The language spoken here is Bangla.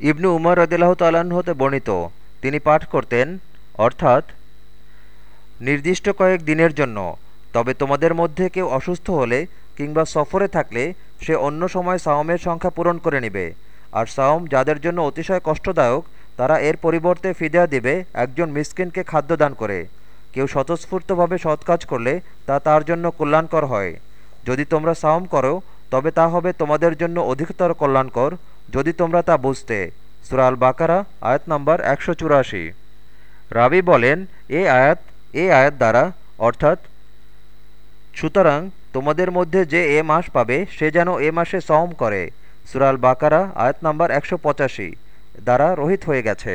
ইবনু উমর রদিল্লাহ তাল্লাহ্ন হতে বর্ণিত। তিনি পাঠ করতেন, অর্থাৎ, নির্দিষ্ট কয়েক দিনের জন্য, তবে তোমাদের মধ্যে কেউ অসুস্থ হলে কিংবা সফরে থাকলে সে অন্য সময় সাওমের সংখ্যা পূরণ করে নেবে। আর সাওম যাদের জন্য অতিশয় কষ্টদায়ক, তারা এর পরিবর্তে ফিদেয়া দেবে একজন মিসকিনকে খাদ্য দান করে। কেউ স্বতঃস্ফূর্তভাবে সৎ কাজ করলে তা তার জন্য কল্যাণকর হয়। যদি তোমরা সাওম করো, তবে তা হবে তোমাদের জন্য অধিকতর কল্যাণকর। যদি তোমরা তা বুঝতে সুরাল বাকারা আয়াত নম্বর একশো চুরাশি। রাবি বলেন, এ আয়াত এ আয়াত দ্বারা, অর্থাৎ, সুতরাং তোমাদের মধ্যে যে এ মাস পাবে, সে যেন এ মাসে সম করে সুরাল বাকারা আয়াত নম্বর একশো পঁচাশি, দ্বারা রহিত হয়ে গেছে।